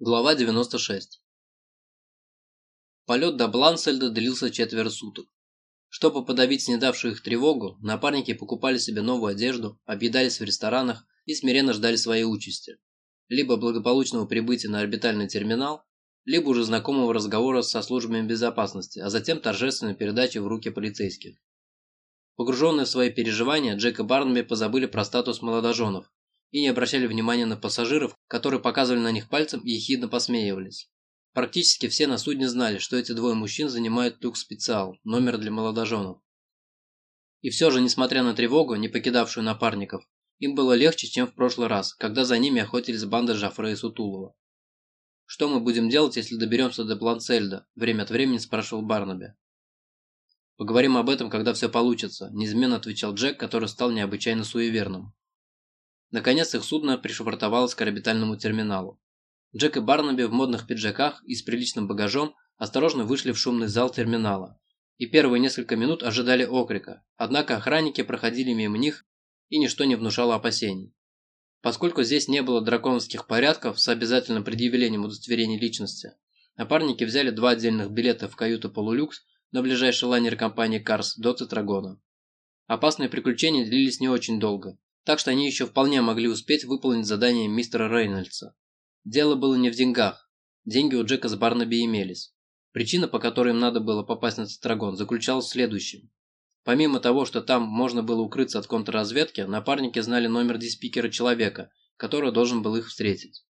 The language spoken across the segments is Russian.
Глава 96 Полет до Блансельда длился четверть суток. Чтобы подавить снедавшую их тревогу, напарники покупали себе новую одежду, объедались в ресторанах и смиренно ждали своей участи. Либо благополучного прибытия на орбитальный терминал, либо уже знакомого разговора со службами безопасности, а затем торжественной передачи в руки полицейских. Погруженные в свои переживания, Джек и Барнаби позабыли про статус молодоженов и не обращали внимания на пассажиров, которые показывали на них пальцем и ехидно посмеивались. Практически все на судне знали, что эти двое мужчин занимают люк-специал, номер для молодоженов. И все же, несмотря на тревогу, не покидавшую напарников, им было легче, чем в прошлый раз, когда за ними охотились банды Жафре и Сутулова. «Что мы будем делать, если доберемся до Бланцельда?» – время от времени спрашивал Барнаби. «Поговорим об этом, когда все получится», – неизменно отвечал Джек, который стал необычайно суеверным. Наконец их судно пришвартовалось к орбитальному терминалу. Джек и Барнаби в модных пиджаках и с приличным багажом осторожно вышли в шумный зал терминала. И первые несколько минут ожидали окрика, однако охранники проходили мимо них и ничто не внушало опасений. Поскольку здесь не было драконовских порядков с обязательным предъявлением удостоверения личности, напарники взяли два отдельных билета в каюту «Полулюкс» на ближайший лайнер компании «Карс» до Тетрагона. Опасные приключения длились не очень долго, так что они еще вполне могли успеть выполнить задание мистера Рейнольдса. Дело было не в деньгах. Деньги у Джека с Барнаби имелись. Причина, по которой им надо было попасть на Тетрагон, заключалась в следующем. Помимо того, что там можно было укрыться от контрразведки, напарники знали номер диспикера человека, который должен был их встретить.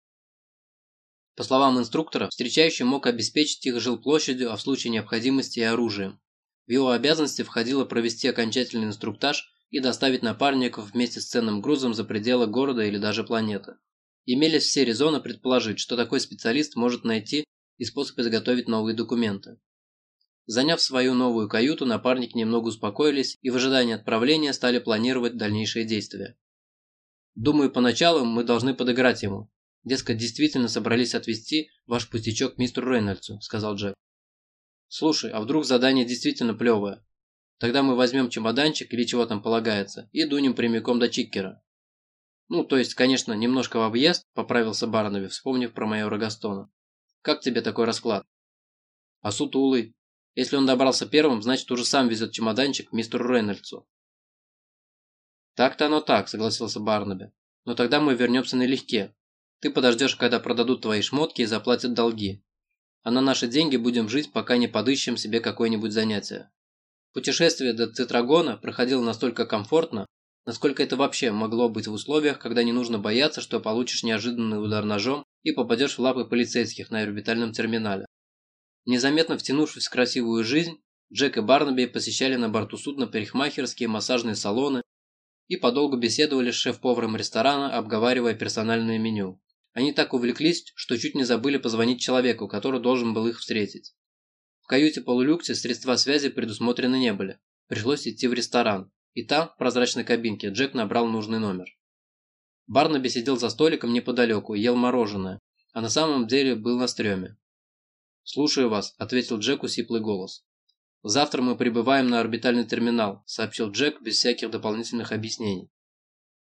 По словам инструктора, встречающий мог обеспечить их жилплощадью, а в случае необходимости и оружием. В его обязанности входило провести окончательный инструктаж и доставить напарников вместе с ценным грузом за пределы города или даже планеты. Имелись все резоны предположить, что такой специалист может найти и способ изготовить новые документы. Заняв свою новую каюту, напарники немного успокоились и в ожидании отправления стали планировать дальнейшие действия. «Думаю, поначалу мы должны подыграть ему. Дескать, действительно собрались отвезти ваш пустячок мистеру Рейнольдсу», – сказал Джек. «Слушай, а вдруг задание действительно плевое? Тогда мы возьмем чемоданчик или чего там полагается и дунем прямиком до Чиккера. Ну, то есть, конечно, немножко в объезд, поправился Барнаби, вспомнив про майора Гастона. Как тебе такой расклад? А сутулый? Если он добрался первым, значит уже сам везет чемоданчик мистеру Рейнольдсу. Так-то оно так, согласился Барнаби. Но тогда мы вернемся налегке. Ты подождешь, когда продадут твои шмотки и заплатят долги. А на наши деньги будем жить, пока не подыщем себе какое-нибудь занятие. Путешествие до Тетрагона проходило настолько комфортно, насколько это вообще могло быть в условиях, когда не нужно бояться, что получишь неожиданный удар ножом и попадешь в лапы полицейских на орбитальном терминале. Незаметно втянувшись в красивую жизнь, Джек и Барнаби посещали на борту судна парикмахерские массажные салоны и подолгу беседовали с шеф-поваром ресторана, обговаривая персональное меню. Они так увлеклись, что чуть не забыли позвонить человеку, который должен был их встретить. В каюте полулюксе средства связи предусмотрены не были. Пришлось идти в ресторан. И там, в прозрачной кабинке, Джек набрал нужный номер. Барнаби сидел за столиком неподалеку ел мороженое, а на самом деле был на стреме. «Слушаю вас», – ответил Джеку сиплый голос. «Завтра мы прибываем на орбитальный терминал», – сообщил Джек без всяких дополнительных объяснений.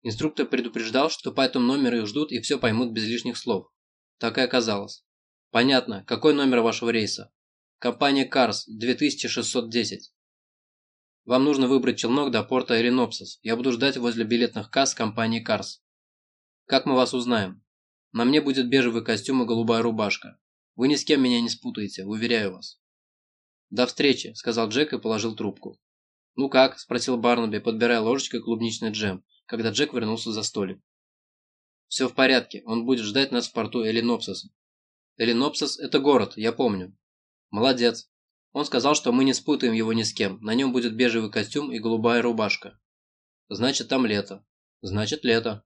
Инструктор предупреждал, что по этому номеру их ждут и все поймут без лишних слов. Так и оказалось. «Понятно. Какой номер вашего рейса?» Компания Карс 2610. Вам нужно выбрать челнок до порта Эринопсис. Я буду ждать возле билетных касс компании Карс. Как мы вас узнаем? На мне будет бежевый костюм и голубая рубашка. Вы ни с кем меня не спутаете, уверяю вас. До встречи, сказал Джек и положил трубку. Ну как? спросил Барнаби, подбирая ложечкой клубничный джем, когда Джек вернулся за столик. Все в порядке, он будет ждать нас в порту Элинопсиса. Элинопсис – это город, я помню. Молодец. Он сказал, что мы не спутаем его ни с кем. На нем будет бежевый костюм и голубая рубашка. Значит, там лето. Значит, лето.